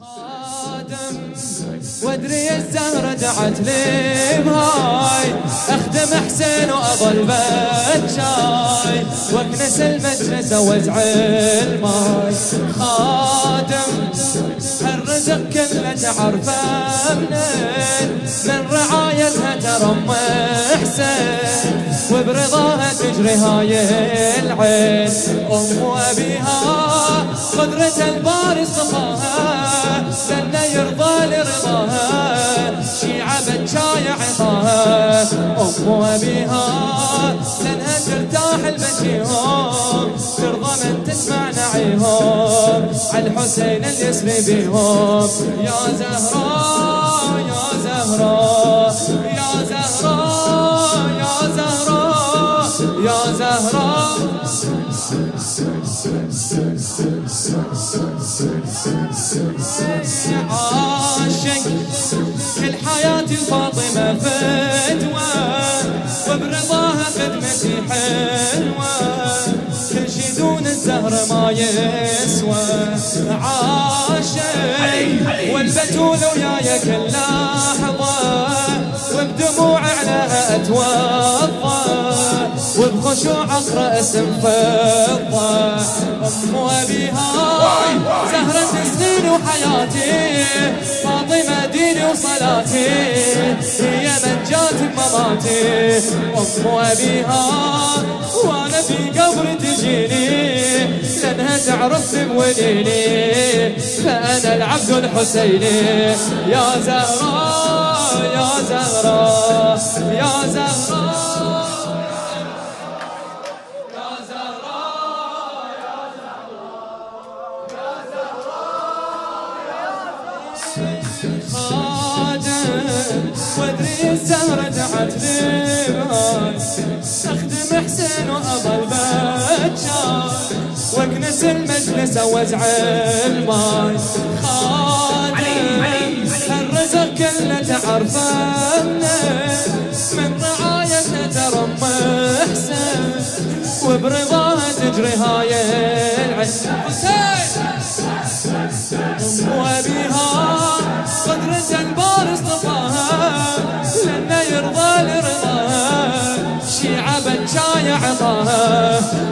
خادم. وادري الزهرة دعت لي بهاي. أخدم حسين وأظل بتشاي وأكنس المجلس اوزع الماي. خادم الرزق كله تعرفه منين؟ من رعايتها ترم حسين. وبرضاها تجري هاي العين. أم وابيها قدرة الباري اصطفاها لأنه يرضى لرضاها شيعة بتشايع عطاها أم وابيها لأنها ترتاح البشيهم ترضى من تسمع نعيهم اللي يسري بيهم يا زهراء يا زهراء يا زهراء يا زهراء يا زهراء عاشق كل حياتي الفاطمة فدوة وبرضاها خدمتي حلوة. كل شي دون الزهر ما يسوى. عاشق والبتول وياي كل لحظة وبدموع عليها اتوضى وبخشوع اقرا اسم فضة ام ابيها زهرة سنين وحياتي فاطمة ديني وصلاتي هي منجات مماتي. ام ابيها وأنا في قبر تجيني لأنها تعرف بوليني فأنا العبد الحسيني. يا زهراء يا زهراء يا زهراء وادري الزهرة دعت لبهاي اخدم حسين واظل بتشاي واكنس المجلس اوزع الماي خادم الرزق كله تعرفه من رعايته ترم حسين وبرضاها تجري هاي العين حسين وابيها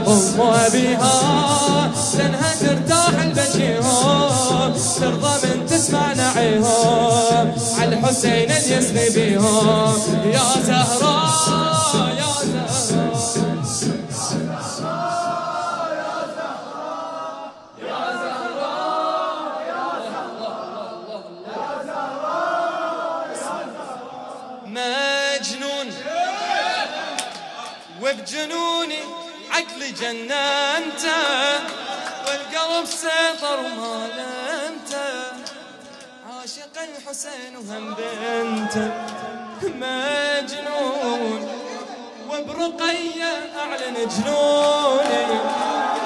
أم أبيها لأنها ترتاح البشيهم ترضى من تسمع نعيهم على الحسين يسري بيهم يا زهراء يا مجنون وبجنوني عقلي جننته والقلب سيطر وما نمته عاشق الحسين وهم بنته مجنون. وبرقية أعلن جنوني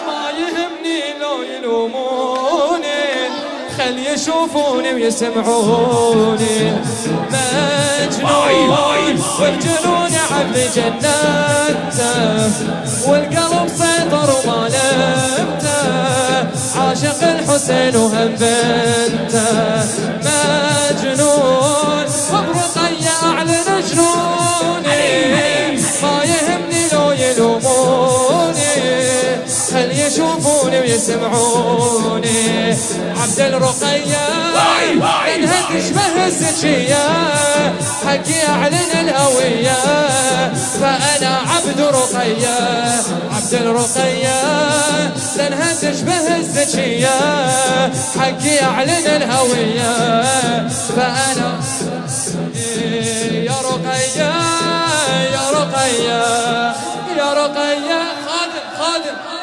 ما يهمني لو يلوموني. خل يشوفوني ويسمعوني. والجنون عبد جنته والقلب سيطر وما نمته عاشق الحسين وهم بنته مجنون. يشوفوني ويسمعوني. عبد الرقية انها تشبه الزكية حقي اعلن الهوية. فأنا عبد رقية عبد الرقية لانها تشبه الزكية حقي اعلن الهوية. فأنا يا رقية يا رقية يا رقية. خادم خادم.